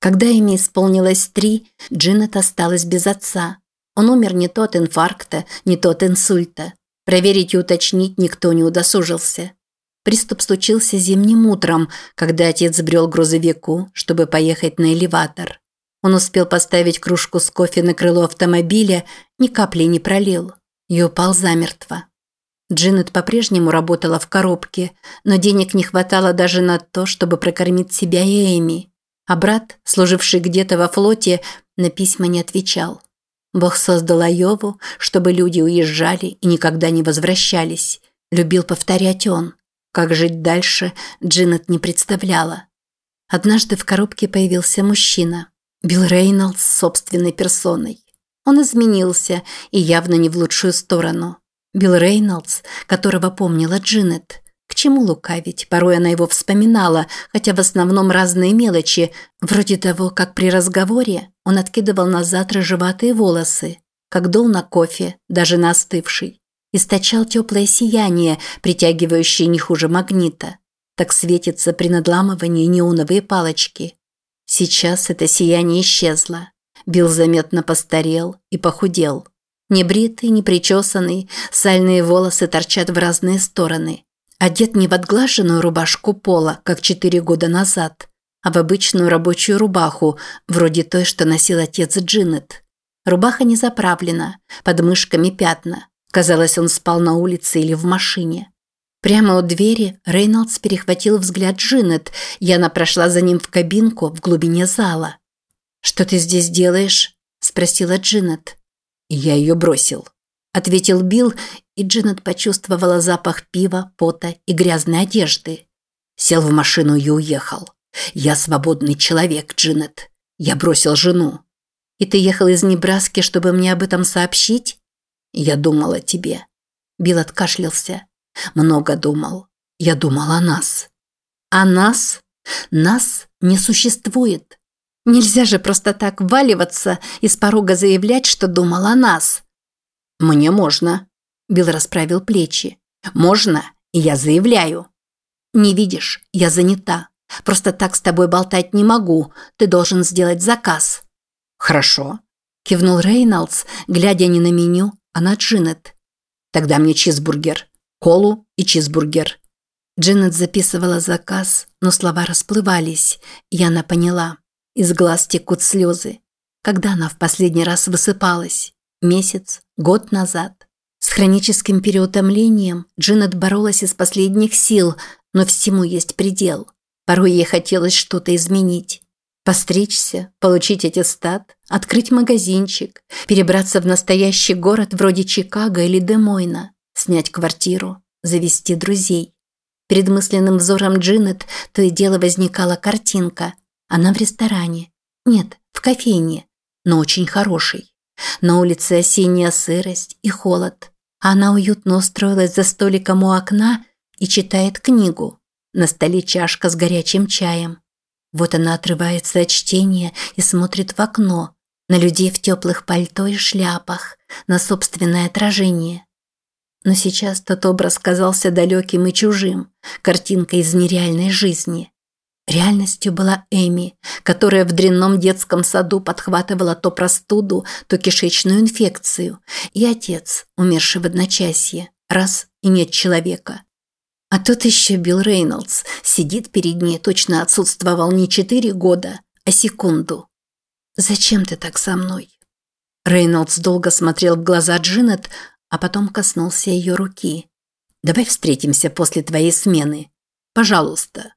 Когда Эми исполнилось три, Джинет осталась без отца. Он умер не то от инфаркта, не то от инсульта. Проверить и уточнить никто не удосужился. Приступ случился зимним утром, когда отец брел к грузовику, чтобы поехать на элеватор. Он успел поставить кружку с кофе на крыло автомобиля, ни капли не пролил и упал замертво. Джинет по-прежнему работала в коробке, но денег не хватало даже на то, чтобы прокормить себя и Эми. А брат, служивший где-то во флоте, на письма не отвечал. Бог создал Айову, чтобы люди уезжали и никогда не возвращались. Любил повторять он. Как жить дальше, Джинет не представляла. Однажды в коробке появился мужчина. Билл Рейнольдс собственной персоной. Он изменился и явно не в лучшую сторону. Билл Рейнольдс, которого помнила Джинет. Чему лукавить? Порой она его вспоминала, хотя в основном разные мелочи, вроде того, как при разговоре он откидывал назад рыжеватые волосы, как дул на кофе, даже на остывший. Источал теплое сияние, притягивающее не хуже магнита. Так светятся при надламывании неоновые палочки. Сейчас это сияние исчезло. Билл заметно постарел и похудел. Небритый, непричесанный, сальные волосы торчат в разные стороны. Одет не в отглаженную рубашку пола, как четыре года назад, а в обычную рабочую рубаху, вроде той, что носил отец Джинет. Рубаха не заправлена, под мышками пятна. Казалось, он спал на улице или в машине. Прямо у двери Рейнольдс перехватил взгляд Джинет, и она прошла за ним в кабинку в глубине зала. «Что ты здесь делаешь?» – спросила Джинет. «Я ее бросил», – ответил Билл, и Джинет почувствовала запах пива, пота и грязной одежды. Сел в машину и уехал. «Я свободный человек, Джинет. Я бросил жену». «И ты ехал из Небраски, чтобы мне об этом сообщить?» «Я думал о тебе». Билл откашлялся. «Много думал. Я думал о нас». «О нас? Нас не существует. Нельзя же просто так валиваться и с порога заявлять, что думал о нас. Мне можно. Билл расправил плечи. Можно, и я заявляю. Не видишь, я занята. Просто так с тобой болтать не могу. Ты должен сделать заказ. Хорошо. Кивнул Рейнольдс, глядя не на меню, а на Джинет. Тогда мне чизбургер. Колу и чизбургер. Джинет записывала заказ, но слова расплывались, и она поняла. Из глаз текут слезы. Когда она в последний раз высыпалась? Месяц? Год назад? С хроническим переутомлением Джинет боролась из последних сил, но всему есть предел. Порой ей хотелось что-то изменить. Постричься, получить аттестат, открыть магазинчик, перебраться в настоящий город вроде Чикаго или Демойна, снять квартиру, завести друзей. Перед мысленным взором Джинет то и дело возникала картинка. Она в ресторане. Нет, в кофейне, но очень хороший. На улице осенняя сырость и холод. Она уютно устроилась за столиком у окна и читает книгу. На столе чашка с горячим чаем. Вот она отрывается от чтения и смотрит в окно, на людей в теплых пальто и шляпах, на собственное отражение. Но сейчас тот образ казался далеким и чужим, картинкой из нереальной жизни. Реальностью была Эми, которая в дрянном детском саду подхватывала то простуду, то кишечную инфекцию, и отец, умерший в одночасье, раз и нет человека. А тут еще Билл Рейнольдс сидит перед ней, точно отсутствовал не четыре года, а секунду. «Зачем ты так со мной?» Рейнольдс долго смотрел в глаза Джинет, а потом коснулся ее руки. «Давай встретимся после твоей смены. Пожалуйста».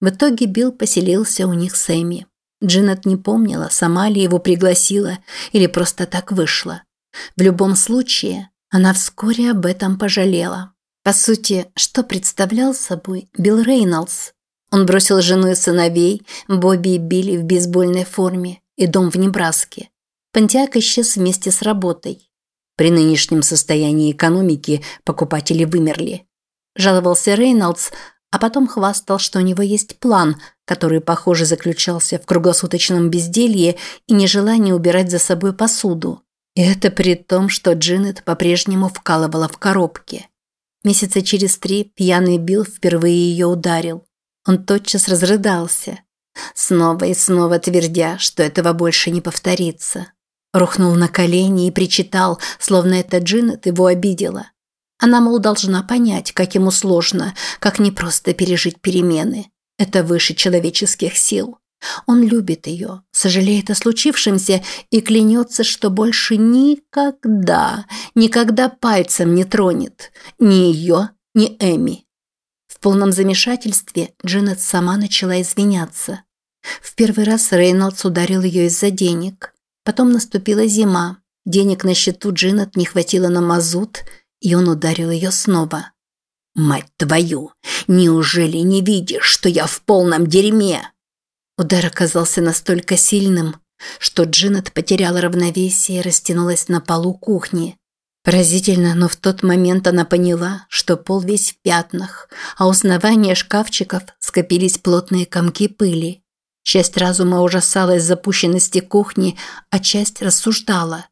В итоге Билл поселился у них с Эми. Джинет не помнила, сама ли его пригласила или просто так вышло. В любом случае, она вскоре об этом пожалела. По сути, что представлял собой Билл Рейнольдс? Он бросил жену и сыновей, Бобби и Билли в бейсбольной форме и дом в Небраске. Пантиак исчез вместе с работой. При нынешнем состоянии экономики покупатели вымерли. Жаловался Рейнольдс, а потом хвастал, что у него есть план, который, похоже, заключался в круглосуточном безделье и нежелании убирать за собой посуду. И это при том, что Джинет по-прежнему вкалывала в коробке. Месяца через три пьяный Билл впервые ее ударил. Он тотчас разрыдался. снова и снова твердя, что этого больше не повторится. Рухнул на колени и причитал, словно эта Джинет его обидела. Она, мол, должна понять, как ему сложно, как непросто пережить перемены. Это выше человеческих сил. Он любит ее, сожалеет о случившемся и клянется, что больше никогда, никогда пальцем не тронет ни ее, ни Эми. В полном замешательстве Дженнет сама начала извиняться. В первый раз Рейнольдс ударил ее из-за денег. Потом наступила зима. Денег на счету Дженнет не хватило на мазут, и он ударил ее снова. «Мать твою! Неужели не видишь, что я в полном дерьме?» Удар оказался настолько сильным, что Джинет потеряла равновесие и растянулась на полу кухни. Поразительно, но в тот момент она поняла, что пол весь в пятнах, а у основания шкафчиков скопились плотные комки пыли. Часть разума ужасалась запущенности кухни, а часть рассуждала.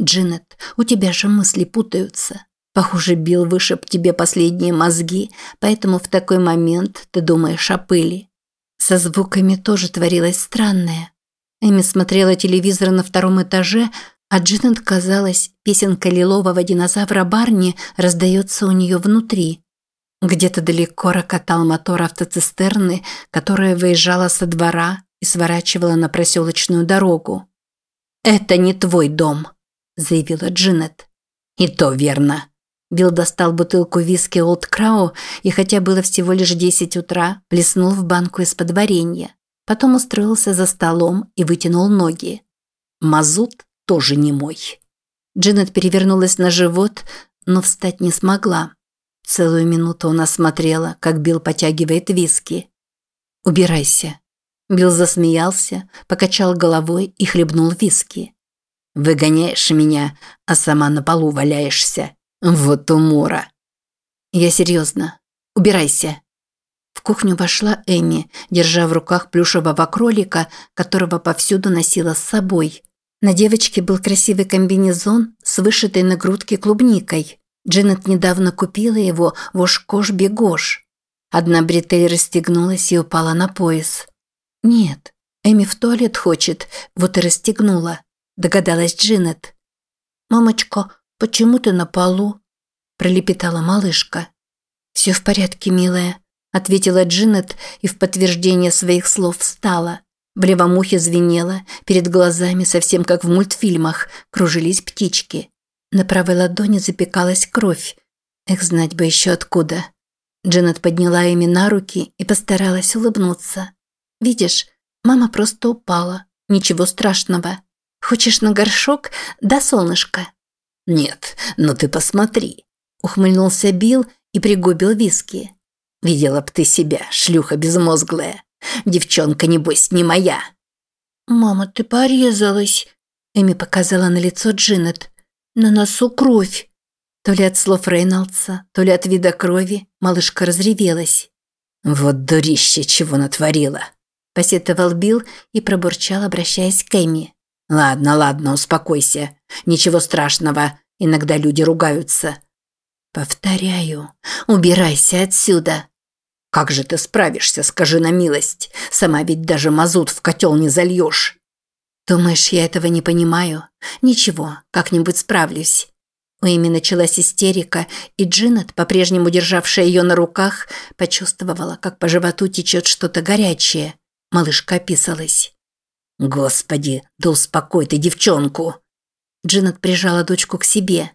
«Джинет, у тебя же мысли путаются. Похоже, Билл вышиб тебе последние мозги, поэтому в такой момент ты думаешь о пыли. Со звуками тоже творилось странное. Эми смотрела телевизор на втором этаже, а Джинет казалось, песенка лилового динозавра Барни раздается у нее внутри. Где-то далеко рокотал мотор автоцистерны, которая выезжала со двора и сворачивала на проселочную дорогу. «Это не твой дом», – заявила Джинет. «И то верно», Билл достал бутылку виски Олд Крау и, хотя было всего лишь 10 утра, плеснул в банку из-под варенья. Потом устроился за столом и вытянул ноги. Мазут тоже не мой. Дженнет перевернулась на живот, но встать не смогла. Целую минуту она смотрела, как Билл потягивает виски. «Убирайся». Билл засмеялся, покачал головой и хлебнул виски. «Выгоняешь меня, а сама на полу валяешься. Вот умора. Я серьезно. Убирайся. В кухню вошла Эми, держа в руках плюшевого кролика, которого повсюду носила с собой. На девочке был красивый комбинезон с вышитой на грудке клубникой. Дженнет недавно купила его в Ошкош-Бегош. Одна бретель расстегнулась и упала на пояс. «Нет, Эми в туалет хочет, вот и расстегнула», – догадалась Джинет. «Мамочка, «Почему ты на полу?» – пролепетала малышка. «Все в порядке, милая», – ответила Джинет и в подтверждение своих слов встала. В левом ухе звенело, перед глазами, совсем как в мультфильмах, кружились птички. На правой ладони запекалась кровь. Эх, знать бы еще откуда. Дженнет подняла ими на руки и постаралась улыбнуться. «Видишь, мама просто упала. Ничего страшного. Хочешь на горшок? Да, солнышко?» «Нет, но ты посмотри», – ухмыльнулся Билл и пригубил виски. «Видела б ты себя, шлюха безмозглая. Девчонка, небось, не моя». «Мама, ты порезалась», – Эми показала на лицо Джинет. «На носу кровь». То ли от слов Рейнольдса, то ли от вида крови малышка разревелась. «Вот дурище, чего натворила!» – посетовал Билл и пробурчал, обращаясь к Эми. «Ладно, ладно, успокойся. Ничего страшного. Иногда люди ругаются». «Повторяю, убирайся отсюда». «Как же ты справишься, скажи на милость? Сама ведь даже мазут в котел не зальешь». «Думаешь, я этого не понимаю? Ничего, как-нибудь справлюсь». У Эми началась истерика, и Джинет, по-прежнему державшая ее на руках, почувствовала, как по животу течет что-то горячее. Малышка описалась. «Господи, да успокой ты девчонку!» Джинет прижала дочку к себе.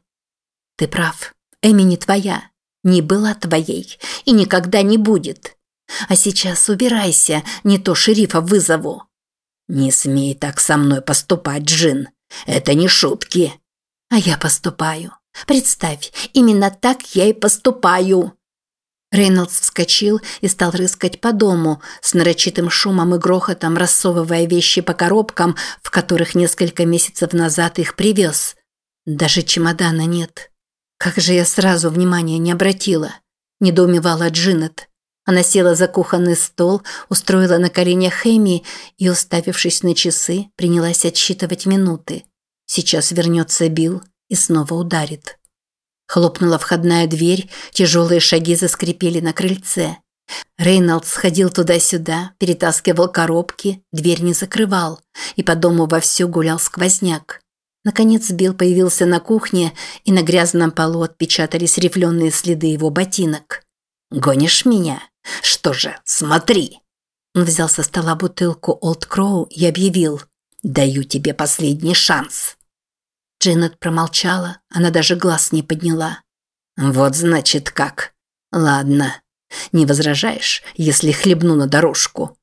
«Ты прав. Эми не твоя. Не была твоей. И никогда не будет. А сейчас убирайся, не то шерифа вызову». «Не смей так со мной поступать, Джин. Это не шутки». «А я поступаю. Представь, именно так я и поступаю». Рейнольдс вскочил и стал рыскать по дому, с нарочитым шумом и грохотом рассовывая вещи по коробкам, в которых несколько месяцев назад их привез. Даже чемодана нет. Как же я сразу внимания не обратила. Недоумевала Джинет. Она села за кухонный стол, устроила на коленях Эми и, уставившись на часы, принялась отсчитывать минуты. Сейчас вернется Билл и снова ударит. Хлопнула входная дверь, тяжелые шаги заскрипели на крыльце. Рейнольд сходил туда-сюда, перетаскивал коробки, дверь не закрывал, и по дому вовсю гулял сквозняк. Наконец Билл появился на кухне, и на грязном полу отпечатались рифленые следы его ботинок. «Гонишь меня? Что же, смотри!» Он взял со стола бутылку Олд Кроу и объявил «Даю тебе последний шанс». Джинет промолчала, она даже глаз не подняла. «Вот значит как. Ладно. Не возражаешь, если хлебну на дорожку?»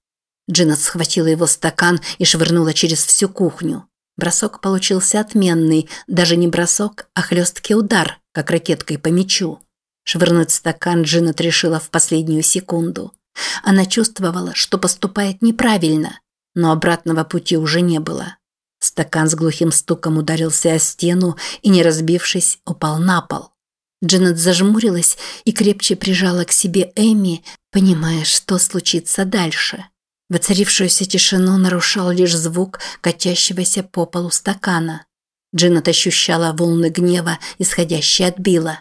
Джинет схватила его стакан и швырнула через всю кухню. Бросок получился отменный, даже не бросок, а хлесткий удар, как ракеткой по мячу. Швырнуть стакан Джинет решила в последнюю секунду. Она чувствовала, что поступает неправильно, но обратного пути уже не было. Стакан с глухим стуком ударился о стену и, не разбившись, упал на пол. Дженнет зажмурилась и крепче прижала к себе Эми, понимая, что случится дальше. Воцарившуюся тишину нарушал лишь звук катящегося по полу стакана. Дженнет ощущала волны гнева, исходящие от Билла.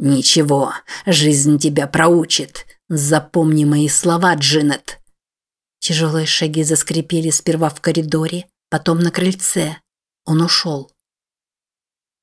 «Ничего, жизнь тебя проучит. Запомни мои слова, Джинет». Тяжелые шаги заскрипели сперва в коридоре, потом на крыльце. Он ушел.